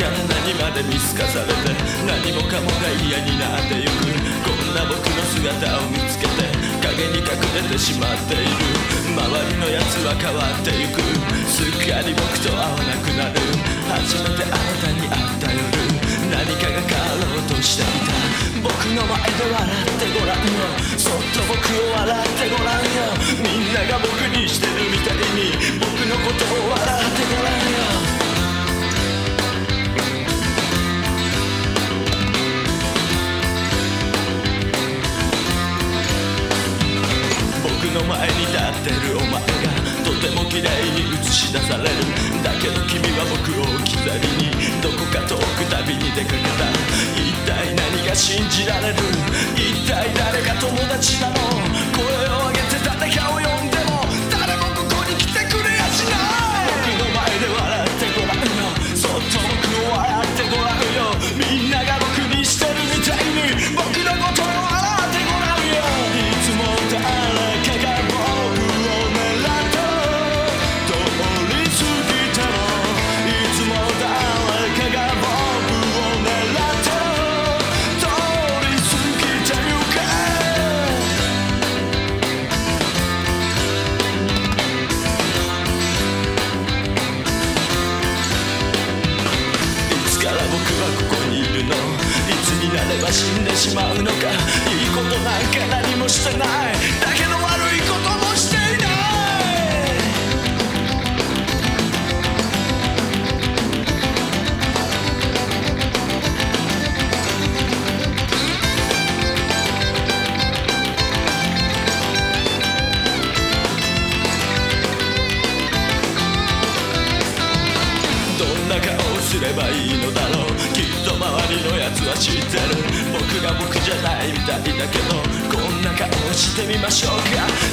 から何まで見透かされて何もかもが嫌になってゆく。こんな僕の姿を見つけて影に隠れてしまっている。周りのやつは変わってゆく。すっかり僕と会わなくなる。初めてあなたに会った夜何かが変わろうとしていた。僕の前で笑ってごらんよ。そっと僕を笑ってごらんよ。みんなが僕にしてるみたいに僕のことを笑ってごらんてるお前がとても綺麗に映し出される。だけど君は僕を置き去りにどこか遠く旅に出かけた。一体何が信じられる？一体誰が友達なの？ば死んでしまうのかいいことなんか何もしてない。だけど悪いこともしていない。どんな顔すればいいのだろう。きっと周りのやつは知ってる。僕が僕じゃないみたいだけどこんな顔してみましょうか。